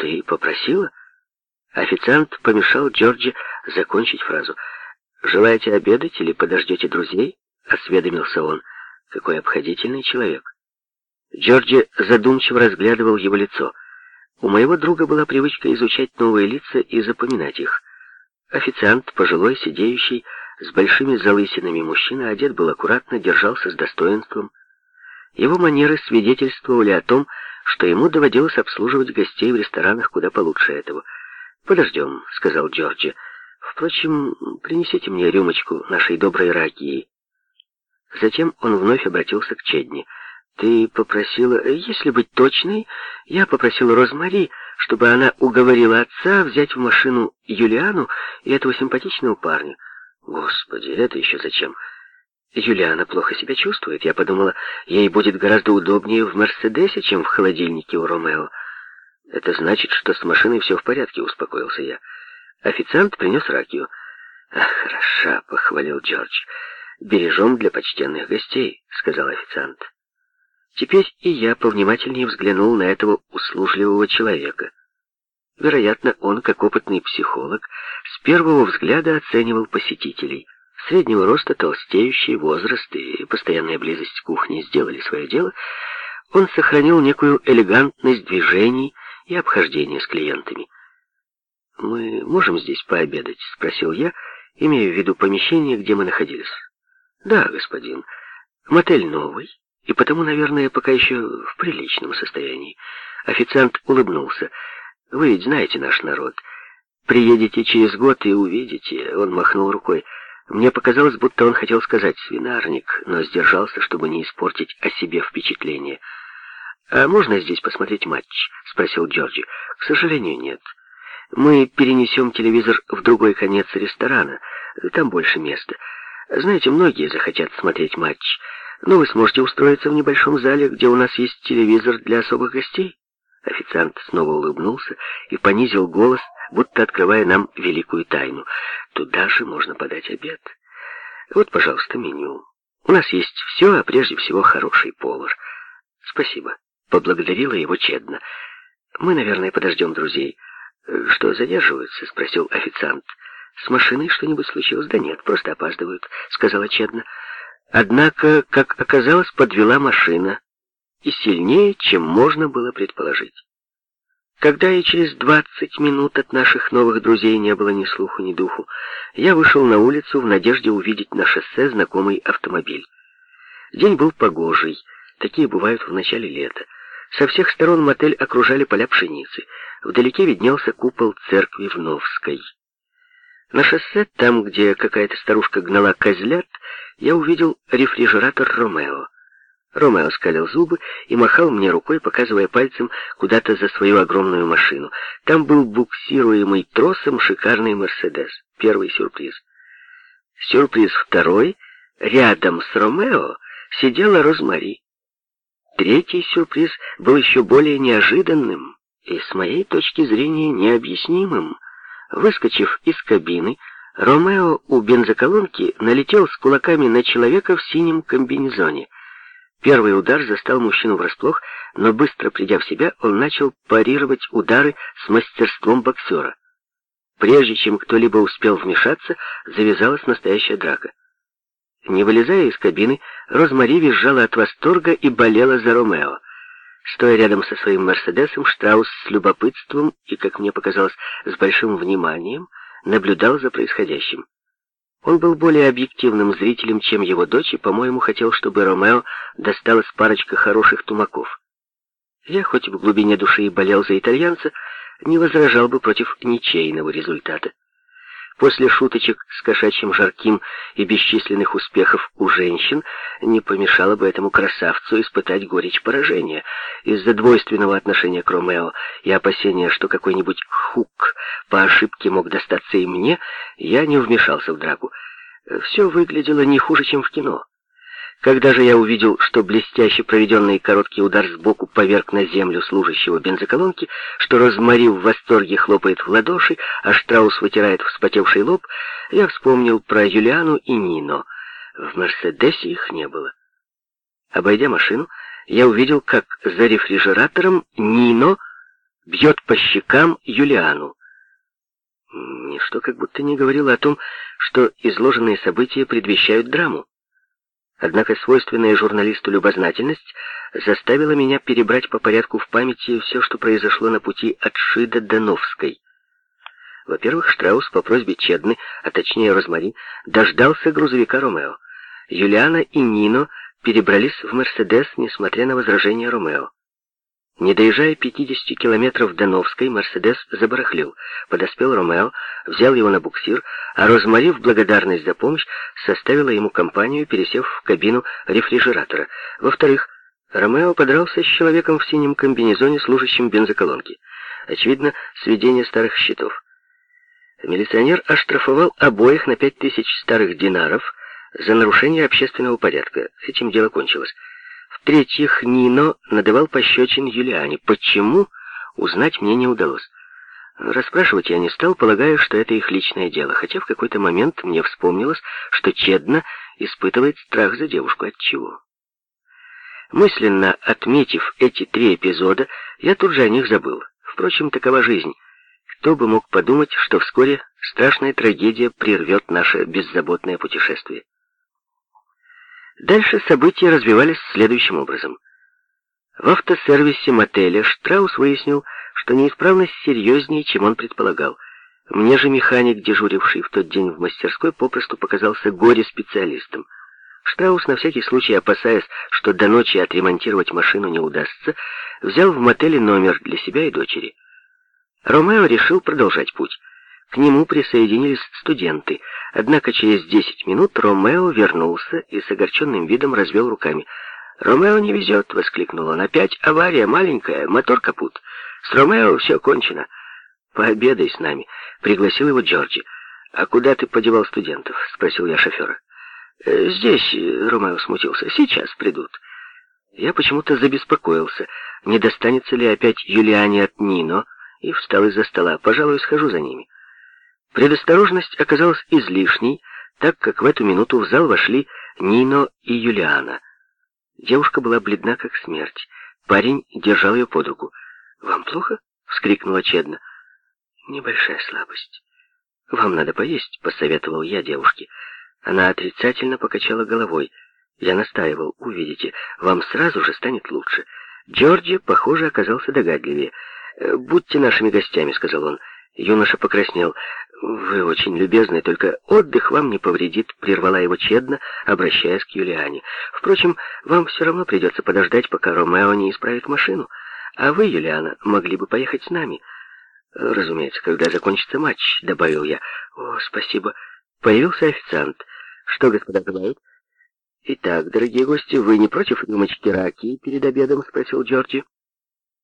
«Ты попросила?» Официант помешал Джорджи закончить фразу. «Желаете обедать или подождете друзей?» — осведомился он. «Какой обходительный человек». Джорджи задумчиво разглядывал его лицо. У моего друга была привычка изучать новые лица и запоминать их. Официант, пожилой, сидеющий, с большими залысинами мужчина, одет был аккуратно, держался с достоинством. Его манеры свидетельствовали о том, что ему доводилось обслуживать гостей в ресторанах куда получше этого. «Подождем», — сказал Джорджи. «Впрочем, принесите мне рюмочку нашей доброй ракии». Затем он вновь обратился к Чедни. «Ты попросила... Если быть точной, я попросил Розмари, чтобы она уговорила отца взять в машину Юлиану и этого симпатичного парня. Господи, это еще зачем?» Юлиана плохо себя чувствует. Я подумала, ей будет гораздо удобнее в Мерседесе, чем в холодильнике у Ромео. Это значит, что с машиной все в порядке, успокоился я. Официант принес ракию. «Ах, хороша», — похвалил Джордж. «Бережем для почтенных гостей», — сказал официант. Теперь и я повнимательнее взглянул на этого услужливого человека. Вероятно, он, как опытный психолог, с первого взгляда оценивал посетителей — Среднего роста, толстеющий, возраст и постоянная близость к кухне сделали свое дело, он сохранил некую элегантность движений и обхождения с клиентами. «Мы можем здесь пообедать?» — спросил я, имея в виду помещение, где мы находились. «Да, господин. Мотель новый, и потому, наверное, пока еще в приличном состоянии». Официант улыбнулся. «Вы ведь знаете наш народ. Приедете через год и увидите». Он махнул рукой. Мне показалось, будто он хотел сказать «свинарник», но сдержался, чтобы не испортить о себе впечатление. «А можно здесь посмотреть матч?» — спросил Джорджи. «К сожалению, нет. Мы перенесем телевизор в другой конец ресторана. Там больше места. Знаете, многие захотят смотреть матч, но вы сможете устроиться в небольшом зале, где у нас есть телевизор для особых гостей». Официант снова улыбнулся и понизил голос, будто открывая нам великую тайну. Туда же можно подать обед. Вот, пожалуйста, меню. У нас есть все, а прежде всего хороший повар. Спасибо. Поблагодарила его чедно. Мы, наверное, подождем друзей. Что, задерживаются? Спросил официант. С машиной что-нибудь случилось? Да нет, просто опаздывают, сказала чедно. Однако, как оказалось, подвела машина. И сильнее, чем можно было предположить. Когда и через двадцать минут от наших новых друзей не было ни слуху, ни духу, я вышел на улицу в надежде увидеть на шоссе знакомый автомобиль. День был погожий, такие бывают в начале лета. Со всех сторон мотель окружали поля пшеницы. Вдалеке виднелся купол церкви в Новской. На шоссе, там, где какая-то старушка гнала козлят, я увидел рефрижератор «Ромео». Ромео скалил зубы и махал мне рукой, показывая пальцем куда-то за свою огромную машину. Там был буксируемый тросом шикарный «Мерседес». Первый сюрприз. Сюрприз второй. Рядом с Ромео сидела Розмари. Третий сюрприз был еще более неожиданным и, с моей точки зрения, необъяснимым. Выскочив из кабины, Ромео у бензоколонки налетел с кулаками на человека в синем комбинезоне — Первый удар застал мужчину врасплох, но быстро придя в себя, он начал парировать удары с мастерством боксера. Прежде чем кто-либо успел вмешаться, завязалась настоящая драка. Не вылезая из кабины, Розмари визжала от восторга и болела за Ромео. Стоя рядом со своим Мерседесом, Штраус с любопытством и, как мне показалось, с большим вниманием наблюдал за происходящим. Он был более объективным зрителем, чем его дочь, и, по-моему, хотел, чтобы Ромео досталась парочка хороших тумаков. Я, хоть в глубине души и болел за итальянца, не возражал бы против ничейного результата. После шуточек с кошачьим жарким и бесчисленных успехов у женщин не помешало бы этому красавцу испытать горечь поражения. Из-за двойственного отношения к Ромео и опасения, что какой-нибудь хук по ошибке мог достаться и мне, я не вмешался в драку. Все выглядело не хуже, чем в кино. Когда же я увидел, что блестяще проведенный короткий удар сбоку поверг на землю служащего бензоколонки, что Розмари в восторге хлопает в ладоши, а Штраус вытирает вспотевший лоб, я вспомнил про Юлиану и Нино. В Мерседесе их не было. Обойдя машину, я увидел, как за рефрижератором Нино бьет по щекам Юлиану. Ничто как будто не говорило о том, что изложенные события предвещают драму. Однако свойственная журналисту любознательность заставила меня перебрать по порядку в памяти все, что произошло на пути от Шида до Новской. Во-первых, Штраус по просьбе Чедны, а точнее Розмари, дождался грузовика Ромео. Юлиана и Нино перебрались в Мерседес, несмотря на возражения Ромео. Не доезжая 50 километров до Новской, Мерседес забарахлил. Подоспел Ромео, взял его на буксир, а Розмари в благодарность за помощь составила ему компанию, пересев в кабину рефрижератора. Во-вторых, Ромео подрался с человеком в синем комбинезоне, служащим бензоколонки. Очевидно, сведение старых счетов. Милиционер оштрафовал обоих на пять тысяч старых динаров за нарушение общественного порядка. Этим дело кончилось. В-третьих, Нино надавал пощечин Юлиане. Почему, узнать мне не удалось. Расспрашивать я не стал, полагая, что это их личное дело, хотя в какой-то момент мне вспомнилось, что Чедна испытывает страх за девушку. От чего? Мысленно отметив эти три эпизода, я тут же о них забыл. Впрочем, такова жизнь. Кто бы мог подумать, что вскоре страшная трагедия прервет наше беззаботное путешествие. Дальше события развивались следующим образом. В автосервисе мотеля Штраус выяснил, что неисправность серьезнее, чем он предполагал. Мне же механик, дежуривший в тот день в мастерской, попросту показался горе-специалистом. Штраус, на всякий случай опасаясь, что до ночи отремонтировать машину не удастся, взял в мотеле номер для себя и дочери. Ромео решил продолжать путь. К нему присоединились студенты, однако через десять минут Ромео вернулся и с огорченным видом развел руками. «Ромео не везет!» — воскликнул он. «Опять авария маленькая, мотор капут. С Ромео все кончено. Пообедай с нами», — пригласил его Джорджи. «А куда ты подевал студентов?» — спросил я шофера. «Э, «Здесь», — Ромео смутился, — «сейчас придут». Я почему-то забеспокоился, не достанется ли опять Юлиане от Нино, и встал из-за стола. «Пожалуй, схожу за ними». Предосторожность оказалась излишней, так как в эту минуту в зал вошли Нино и Юлиана. Девушка была бледна, как смерть. Парень держал ее под руку. «Вам плохо?» — вскрикнула Чедна. «Небольшая слабость. Вам надо поесть», — посоветовал я девушке. Она отрицательно покачала головой. Я настаивал, увидите, вам сразу же станет лучше. Джорджи, похоже, оказался догадливее. «Будьте нашими гостями», — сказал он. Юноша покраснел. «Вы очень любезны, только отдых вам не повредит», — прервала его Чедна, обращаясь к Юлиане. «Впрочем, вам все равно придется подождать, пока Ромео не исправит машину. А вы, Юлиана, могли бы поехать с нами». «Разумеется, когда закончится матч», — добавил я. «О, спасибо». Появился официант. «Что, господа, желают?» «Итак, дорогие гости, вы не против рюмочки раки перед обедом?» — спросил Джорджи.